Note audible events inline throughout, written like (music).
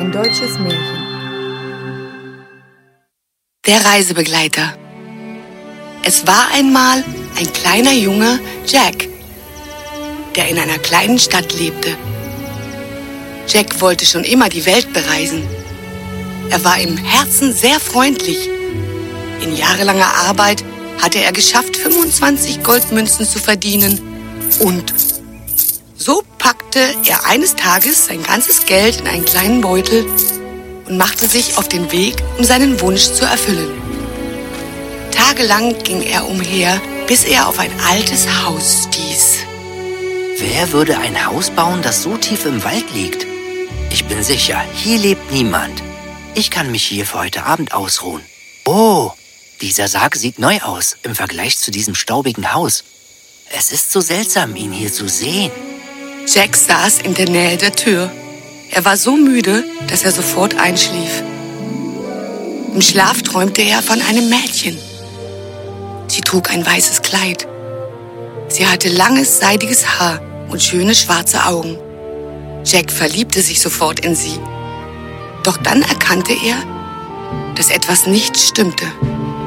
Ein deutsches Märchen. Der Reisebegleiter. Es war einmal ein kleiner Junge, Jack, der in einer kleinen Stadt lebte. Jack wollte schon immer die Welt bereisen. Er war im Herzen sehr freundlich. In jahrelanger Arbeit hatte er geschafft, 25 Goldmünzen zu verdienen. Und packte er eines Tages sein ganzes Geld in einen kleinen Beutel und machte sich auf den Weg, um seinen Wunsch zu erfüllen. Tagelang ging er umher, bis er auf ein altes Haus stieß. Wer würde ein Haus bauen, das so tief im Wald liegt? Ich bin sicher, hier lebt niemand. Ich kann mich hier für heute Abend ausruhen. Oh, dieser Sarg sieht neu aus im Vergleich zu diesem staubigen Haus. Es ist so seltsam, ihn hier zu sehen. Jack saß in der Nähe der Tür. Er war so müde, dass er sofort einschlief. Im Schlaf träumte er von einem Mädchen. Sie trug ein weißes Kleid. Sie hatte langes, seidiges Haar und schöne schwarze Augen. Jack verliebte sich sofort in sie. Doch dann erkannte er, dass etwas nicht stimmte.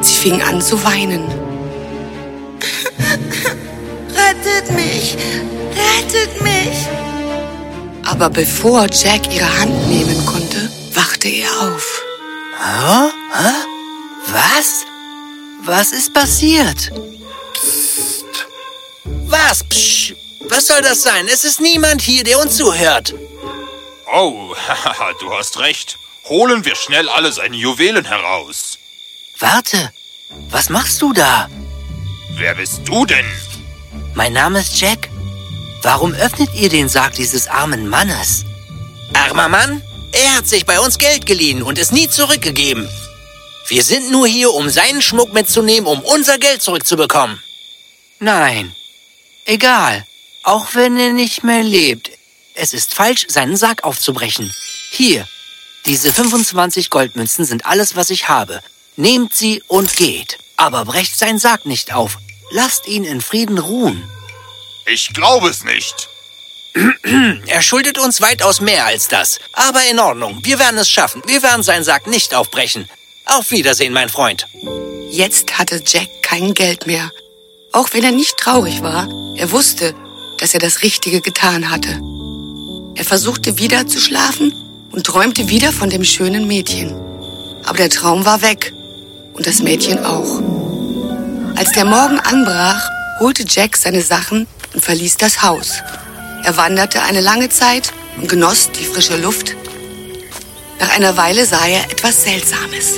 Sie fing an zu weinen. (laughs) Rettet mich! Rettet mich! Aber bevor Jack ihre Hand nehmen konnte, wachte er auf. Hä? Hä? Was? Was ist passiert? Psst. Was? Psch. Was soll das sein? Es ist niemand hier, der uns zuhört. Oh, (laughs) du hast recht. Holen wir schnell alle seine Juwelen heraus. Warte, was machst du da? Wer bist du denn? Mein Name ist Jack. Warum öffnet ihr den Sarg dieses armen Mannes? Armer Mann? Er hat sich bei uns Geld geliehen und es nie zurückgegeben. Wir sind nur hier, um seinen Schmuck mitzunehmen, um unser Geld zurückzubekommen. Nein. Egal. Auch wenn er nicht mehr lebt. Es ist falsch, seinen Sarg aufzubrechen. Hier. Diese 25 Goldmünzen sind alles, was ich habe. Nehmt sie und geht. Aber brecht seinen Sarg nicht auf. Lasst ihn in Frieden ruhen. Ich glaube es nicht. (clears throat) Er schuldet uns weitaus mehr als das. Aber in Ordnung, wir werden es schaffen. Wir werden seinen Sarg nicht aufbrechen. Auf Wiedersehen, mein Freund. Jetzt hatte Jack kein Geld mehr. Auch wenn er nicht traurig war, er wusste, dass er das Richtige getan hatte. Er versuchte wieder zu schlafen und träumte wieder von dem schönen Mädchen. Aber der Traum war weg und das Mädchen auch. Als der Morgen anbrach, holte Jack seine Sachen und verließ das Haus. Er wanderte eine lange Zeit und genoss die frische Luft. Nach einer Weile sah er etwas Seltsames.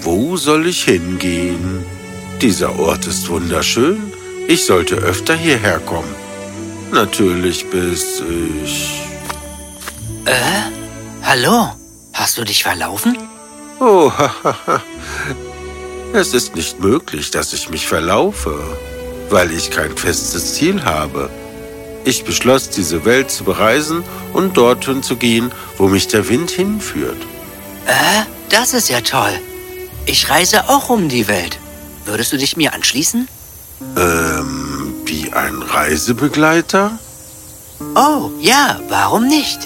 Wo soll ich hingehen? Dieser Ort ist wunderschön. Ich sollte öfter hierher kommen. Natürlich bis ich... Äh? Hallo? Hast du dich verlaufen? Oh, hahaha. (laughs) es ist nicht möglich, dass ich mich verlaufe, weil ich kein festes Ziel habe. Ich beschloss, diese Welt zu bereisen und dorthin zu gehen, wo mich der Wind hinführt. Äh? Das ist ja toll. Ich reise auch um die Welt. Würdest du dich mir anschließen? Ähm, wie ein Reisebegleiter? Oh, ja, warum nicht?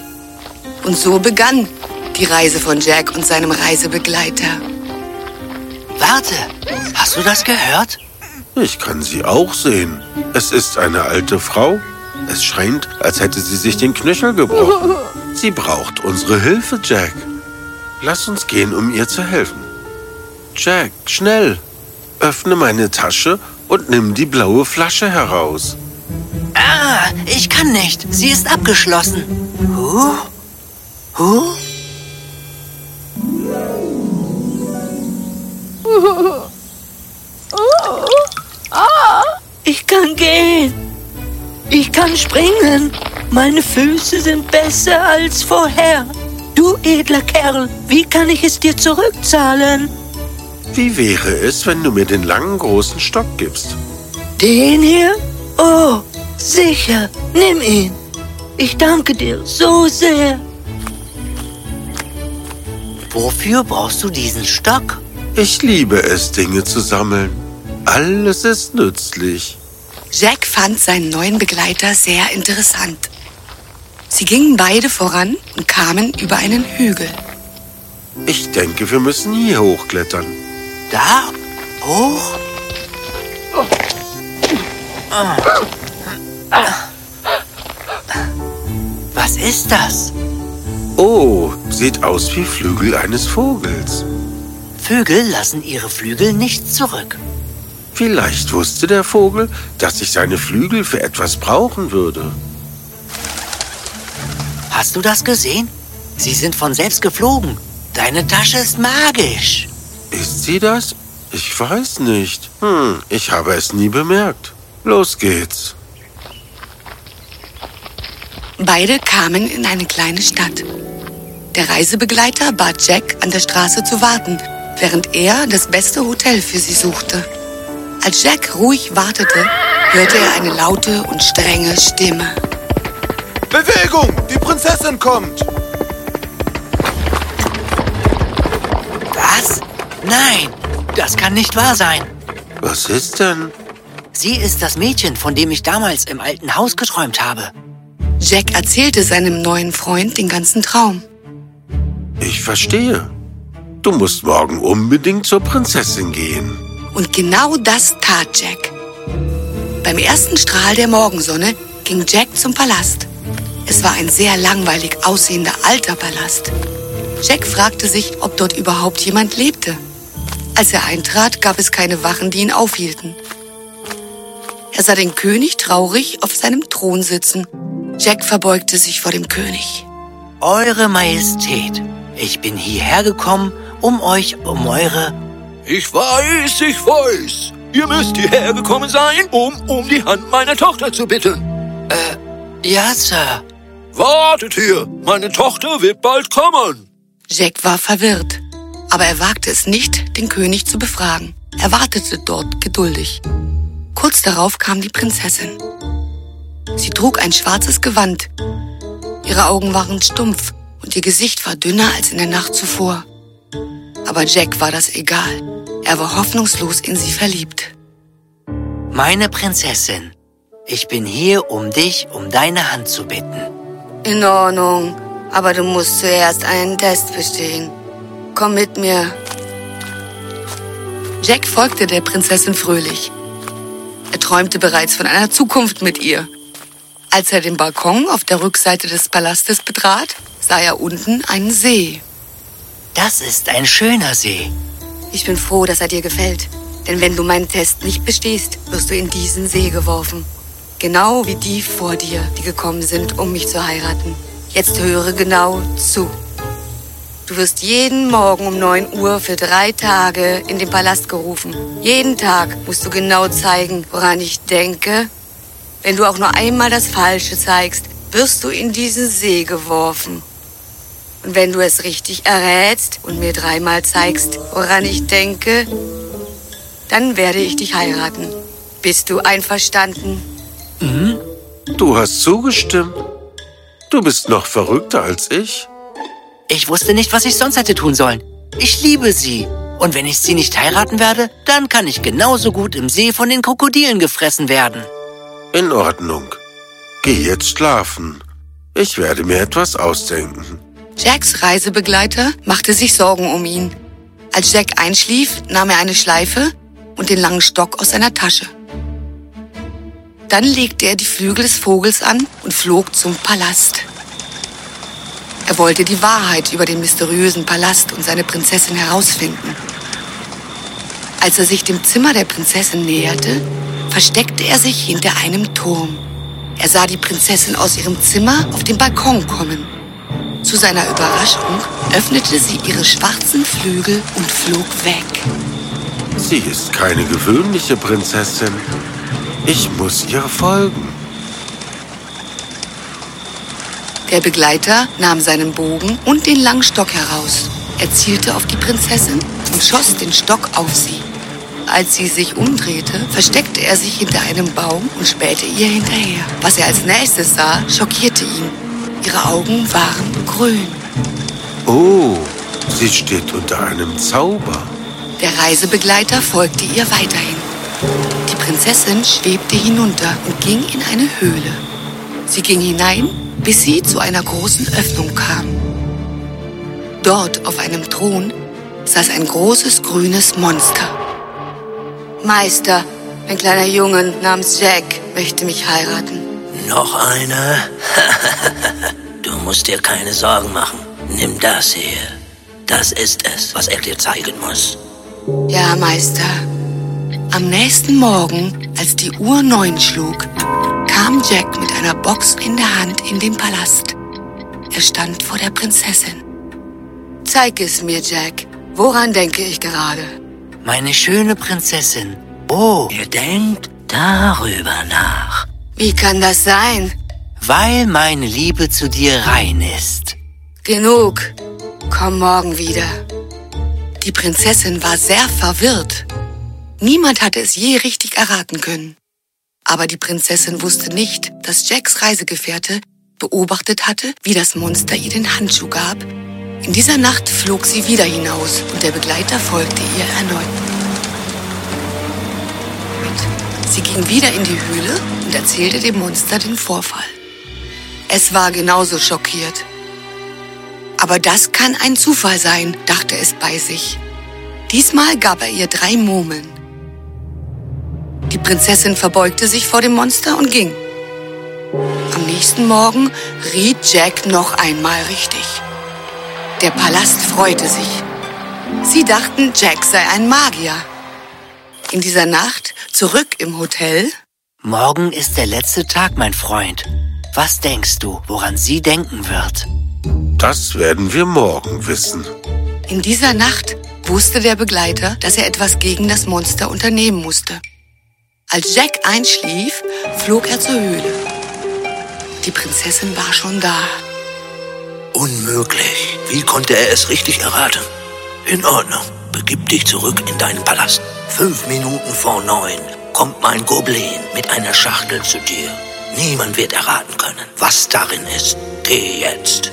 Und so begann die Reise von Jack und seinem Reisebegleiter. Warte, hast du das gehört? Ich kann sie auch sehen. Es ist eine alte Frau. Es scheint, als hätte sie sich den Knöchel gebrochen. (laughs) Sie braucht unsere Hilfe, Jack. Lass uns gehen, um ihr zu helfen. Jack, schnell. Öffne meine Tasche und nimm die blaue Flasche heraus. Ah, ich kann nicht. Sie ist abgeschlossen. Huh? Huh? Kann springen. Meine Füße sind besser als vorher. Du edler Kerl, wie kann ich es dir zurückzahlen? Wie wäre es, wenn du mir den langen, großen Stock gibst? Den hier? Oh, sicher. Nimm ihn. Ich danke dir so sehr. Wofür brauchst du diesen Stock? Ich liebe es, Dinge zu sammeln. Alles ist nützlich. Jack fand seinen neuen Begleiter sehr interessant. Sie gingen beide voran und kamen über einen Hügel. Ich denke, wir müssen hier hochklettern. Da? Hoch? Was ist das? Oh, sieht aus wie Flügel eines Vogels. Vögel lassen ihre Flügel nicht zurück. Vielleicht wusste der Vogel, dass ich seine Flügel für etwas brauchen würde. Hast du das gesehen? Sie sind von selbst geflogen. Deine Tasche ist magisch. Ist sie das? Ich weiß nicht. Hm, ich habe es nie bemerkt. Los geht's. Beide kamen in eine kleine Stadt. Der Reisebegleiter bat Jack, an der Straße zu warten, während er das beste Hotel für sie suchte. Als Jack ruhig wartete, hörte er eine laute und strenge Stimme. Bewegung! Die Prinzessin kommt! Was? Nein, das kann nicht wahr sein. Was ist denn? Sie ist das Mädchen, von dem ich damals im alten Haus geträumt habe. Jack erzählte seinem neuen Freund den ganzen Traum. Ich verstehe. Du musst morgen unbedingt zur Prinzessin gehen. Und genau das tat Jack. Beim ersten Strahl der Morgensonne ging Jack zum Palast. Es war ein sehr langweilig aussehender alter Palast. Jack fragte sich, ob dort überhaupt jemand lebte. Als er eintrat, gab es keine Wachen, die ihn aufhielten. Er sah den König traurig auf seinem Thron sitzen. Jack verbeugte sich vor dem König. Eure Majestät, ich bin hierher gekommen, um euch um eure... Ich weiß, ich weiß. Ihr müsst hierher gekommen sein, um um die Hand meiner Tochter zu bitten. Ja, Sir. Wartet hier, meine Tochter wird bald kommen. Jack war verwirrt, aber er wagte es nicht, den König zu befragen. Er wartete dort geduldig. Kurz darauf kam die Prinzessin. Sie trug ein schwarzes Gewand. Ihre Augen waren stumpf und ihr Gesicht war dünner als in der Nacht zuvor. Aber Jack war das egal. Er war hoffnungslos in sie verliebt. Meine Prinzessin, ich bin hier, um dich um deine Hand zu bitten. In Ordnung, aber du musst zuerst einen Test bestehen. Komm mit mir. Jack folgte der Prinzessin fröhlich. Er träumte bereits von einer Zukunft mit ihr. Als er den Balkon auf der Rückseite des Palastes betrat, sah er unten einen See. Das ist ein schöner See. Ich bin froh, dass er dir gefällt. Denn wenn du meinen Test nicht bestehst, wirst du in diesen See geworfen. Genau wie die vor dir, die gekommen sind, um mich zu heiraten. Jetzt höre genau zu. Du wirst jeden Morgen um 9 Uhr für drei Tage in den Palast gerufen. Jeden Tag musst du genau zeigen, woran ich denke. Wenn du auch nur einmal das Falsche zeigst, wirst du in diesen See geworfen. Und wenn du es richtig errätst und mir dreimal zeigst, woran ich denke, dann werde ich dich heiraten. Bist du einverstanden? Du hast zugestimmt. Du bist noch verrückter als ich. Ich wusste nicht, was ich sonst hätte tun sollen. Ich liebe sie. Und wenn ich sie nicht heiraten werde, dann kann ich genauso gut im See von den Krokodilen gefressen werden. In Ordnung. Geh jetzt schlafen. Ich werde mir etwas ausdenken. Jacks Reisebegleiter machte sich Sorgen um ihn. Als Jack einschlief, nahm er eine Schleife und den langen Stock aus seiner Tasche. Dann legte er die Flügel des Vogels an und flog zum Palast. Er wollte die Wahrheit über den mysteriösen Palast und seine Prinzessin herausfinden. Als er sich dem Zimmer der Prinzessin näherte, versteckte er sich hinter einem Turm. Er sah die Prinzessin aus ihrem Zimmer auf den Balkon kommen. Zu seiner Überraschung öffnete sie ihre schwarzen Flügel und flog weg. Sie ist keine gewöhnliche Prinzessin. Ich muss ihr folgen. Der Begleiter nahm seinen Bogen und den langen Stock heraus. Er zielte auf die Prinzessin und schoss den Stock auf sie. Als sie sich umdrehte, versteckte er sich hinter einem Baum und spähte ihr hinterher. Was er als nächstes sah, schockierte ihn. Ihre Augen waren grün. Oh, sie steht unter einem Zauber. Der Reisebegleiter folgte ihr weiterhin. Die Prinzessin schwebte hinunter und ging in eine Höhle. Sie ging hinein bis sie zu einer großen Öffnung kam. Dort auf einem Thron saß ein großes grünes Monster. Meister, ein kleiner Junge namens Jack möchte mich heiraten. Noch einer? (laughs) du musst dir keine Sorgen machen. Nimm das hier. Das ist es, was er dir zeigen muss. Ja, Meister. Am nächsten Morgen, als die Uhr neun schlug, kam Jack mit einer Box in der Hand in den Palast. Er stand vor der Prinzessin. Zeig es mir, Jack. Woran denke ich gerade? Meine schöne Prinzessin. Oh, Ihr denkt darüber nach. Wie kann das sein? weil meine Liebe zu dir rein ist. Genug. Komm morgen wieder. Die Prinzessin war sehr verwirrt. Niemand hatte es je richtig erraten können. Aber die Prinzessin wusste nicht, dass Jacks Reisegefährte beobachtet hatte, wie das Monster ihr den Handschuh gab. In dieser Nacht flog sie wieder hinaus und der Begleiter folgte ihr erneut. Sie ging wieder in die Höhle und erzählte dem Monster den Vorfall. Es war genauso schockiert. Aber das kann ein Zufall sein, dachte es bei sich. Diesmal gab er ihr drei Murmeln. Die Prinzessin verbeugte sich vor dem Monster und ging. Am nächsten Morgen riet Jack noch einmal richtig. Der Palast freute sich. Sie dachten, Jack sei ein Magier. In dieser Nacht, zurück im Hotel, Morgen ist der letzte Tag, mein Freund. Was denkst du, woran sie denken wird? Das werden wir morgen wissen. In dieser Nacht wusste der Begleiter, dass er etwas gegen das Monster unternehmen musste. Als Jack einschlief, flog er zur Höhle. Die Prinzessin war schon da. Unmöglich. Wie konnte er es richtig erraten? In Ordnung. Begib dich zurück in deinen Palast. Fünf Minuten vor neun kommt mein Goblin mit einer Schachtel zu dir. Niemand wird erraten können, was darin ist. Geh jetzt.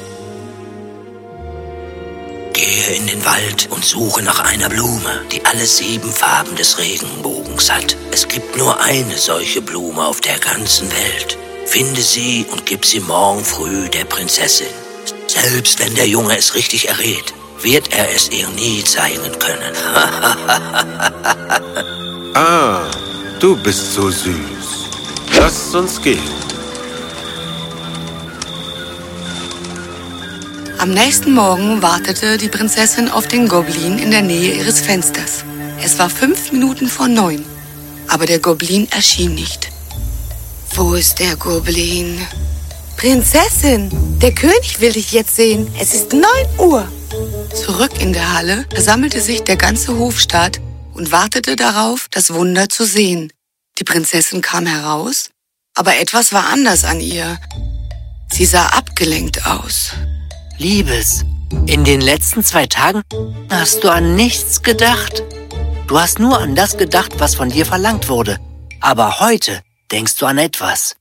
Gehe in den Wald und suche nach einer Blume, die alle sieben Farben des Regenbogens hat. Es gibt nur eine solche Blume auf der ganzen Welt. Finde sie und gib sie morgen früh der Prinzessin. Selbst wenn der Junge es richtig errät, wird er es ihr nie zeigen können. (laughs) Ah, du bist so süß. Lass uns gehen. Am nächsten Morgen wartete die Prinzessin auf den Goblin in der Nähe ihres Fensters. Es war fünf Minuten vor neun, aber der Goblin erschien nicht. Wo ist der Goblin? Prinzessin, der König will dich jetzt sehen. Es ist neun Uhr. Zurück in der Halle versammelte sich der ganze Hofstaat und wartete darauf, das Wunder zu sehen. Die Prinzessin kam heraus, aber etwas war anders an ihr. Sie sah abgelenkt aus. Liebes, in den letzten zwei Tagen hast du an nichts gedacht. Du hast nur an das gedacht, was von dir verlangt wurde. Aber heute denkst du an etwas.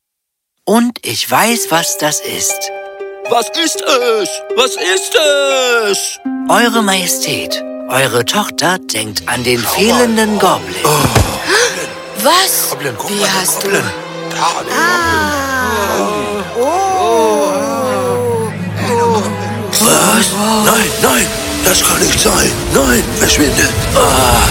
Und ich weiß, was das ist. Was ist es? Was ist es? Eure Majestät, eure Tochter denkt an den fehlenden Goblin. Was? Goblin, guck Wie mal, hast Goblin. du? Da, der Was? Nein, nein, das kann nicht sein. Nein, verschwinde. Ah,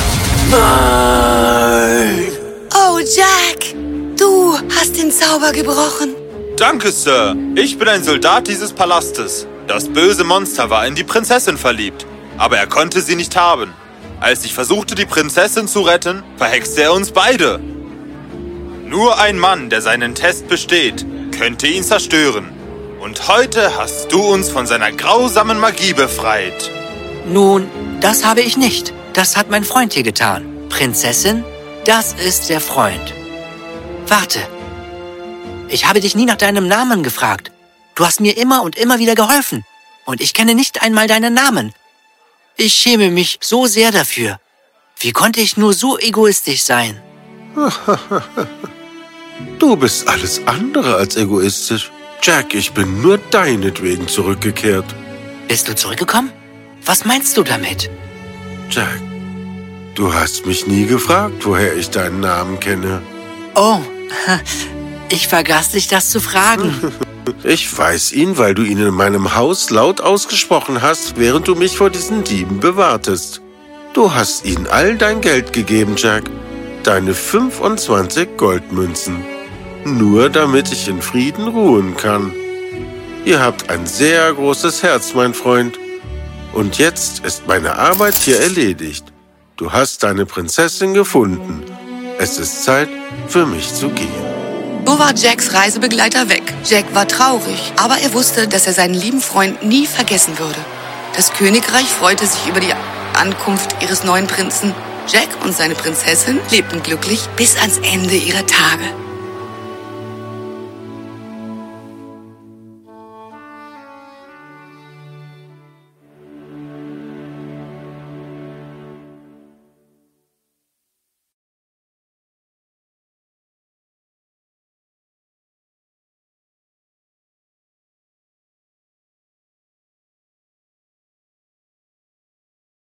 nein. Oh, Jack, du hast den Zauber gebrochen. Danke, Sir. Ich bin ein Soldat dieses Palastes. Das böse Monster war in die Prinzessin verliebt, aber er konnte sie nicht haben. Als ich versuchte, die Prinzessin zu retten, verhexte er uns beide. Nur ein Mann, der seinen Test besteht, könnte ihn zerstören. Und heute hast du uns von seiner grausamen Magie befreit. Nun, das habe ich nicht. Das hat mein Freund hier getan. Prinzessin, das ist der Freund. Warte. Ich habe dich nie nach deinem Namen gefragt. Du hast mir immer und immer wieder geholfen. Und ich kenne nicht einmal deinen Namen. Ich schäme mich so sehr dafür. Wie konnte ich nur so egoistisch sein? (laughs) Du bist alles andere als egoistisch. Jack, ich bin nur deinetwegen zurückgekehrt. Bist du zurückgekommen? Was meinst du damit? Jack, du hast mich nie gefragt, woher ich deinen Namen kenne. Oh, (laughs) ich vergaß dich das zu fragen. (laughs) Ich weiß ihn, weil du ihn in meinem Haus laut ausgesprochen hast, während du mich vor diesen Dieben bewahrtest. Du hast ihnen all dein Geld gegeben, Jack. Deine 25 Goldmünzen. Nur damit ich in Frieden ruhen kann. Ihr habt ein sehr großes Herz, mein Freund. Und jetzt ist meine Arbeit hier erledigt. Du hast deine Prinzessin gefunden. Es ist Zeit für mich zu gehen. So war Jacks Reisebegleiter weg. Jack war traurig, aber er wusste, dass er seinen lieben Freund nie vergessen würde. Das Königreich freute sich über die Ankunft ihres neuen Prinzen. Jack und seine Prinzessin lebten glücklich bis ans Ende ihrer Tage.